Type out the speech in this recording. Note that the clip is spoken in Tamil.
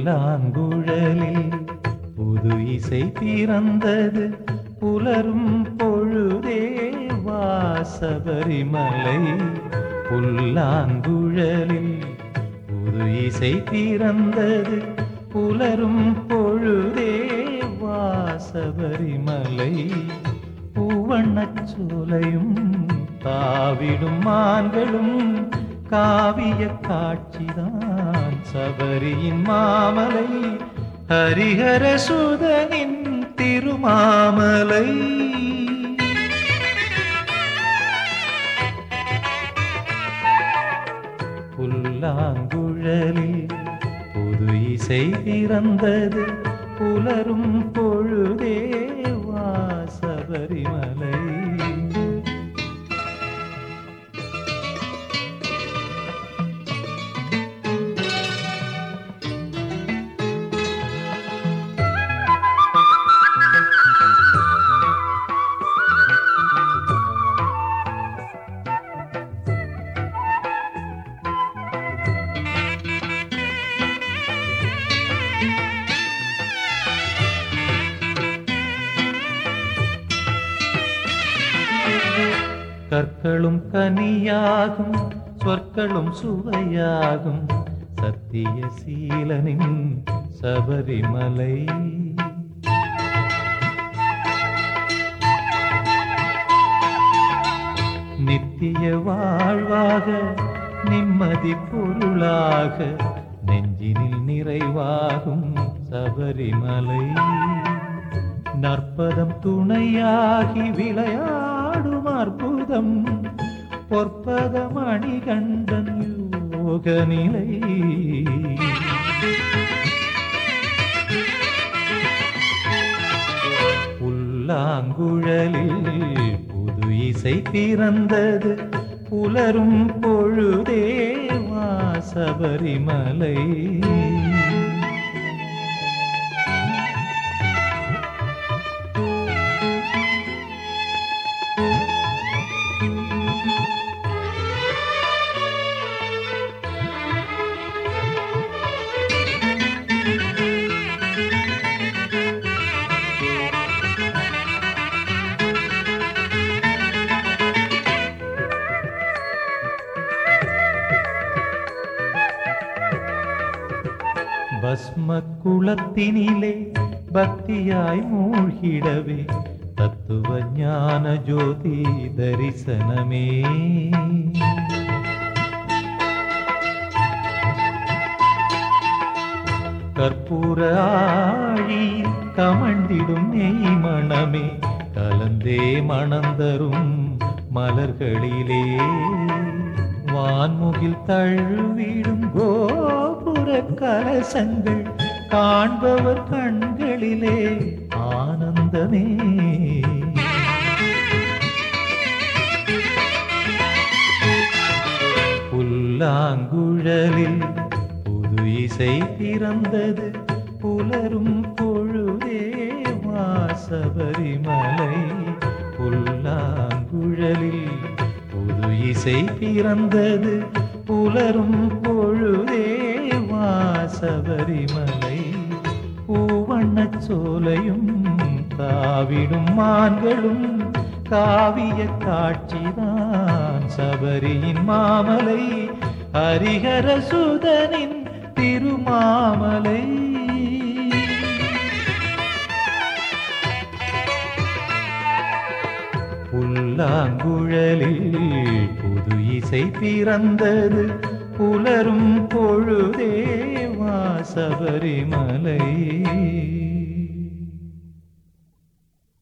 புல்லாங்குழலில் புது இசை பிறந்தது. புலரும் பொழுதே வாசபரிமலை. புல்லாங்குழலில் புது இசை பிறந்தது. புலரும் பொழுதே வாசபரிமலை. பூவண்ணச்சோலையும் தாவிடும் மான்களும் காவிய காட்சிதான். சபரியின் மாமலை ஹரிஹர சுதனின் திருமாமலை. புல்லாங்குழலில் புது இசை பிறந்தது புலரும் பொழுதே கற்களும் கனியாகும் சொற்களும் சுவையாகும். சத்திய சீலனின் சபரிமலை. நித்திய வாழ்வாக நிம்மதி பொருளாக நெஞ்சினில் நிறைவாகும் சபரிமலை. நற்பதம் துணையாகி விளையா அற்புதம். பொற்பத மணிகண்டன் யோக நிலை புல்லாங்குழலில் புது இசை பிறந்தது புலரும் பொழுதே வாசபரிமலை. பஸ்ம குளத்தினிலே பக்தியாய் மூழ்கிடவே தத்துவ ஞான ஜோதி தரிசனமே கற்பூர ஆழி கமண்டிடும் நெய் மணமே கலந்தே மணந்தரும் மலர்களிலே வான்முகில் தழுவிடும் கோ கோபுர கலசங்கள் காண்பவர் கண்களிலே ஆனந்தமே. புல்லாங்குழலில் புது இசை பிறந்தது புலரும் பொழுதே வாசபரிமலை. புல்லாங்குழலில் புது இசை பிறந்தது புலரும் சபரிமலை பூவண்ணச் சோலையும் தாவிடும் மான்களும் காவிய காட்சிதான் சபரியின் மாமலை ஹரிஹர சுதனின் திருமாமலை. புல்லாங்குழலில் புது இசை பிறந்தது புலரும் பொழுதே வாசபரிமலை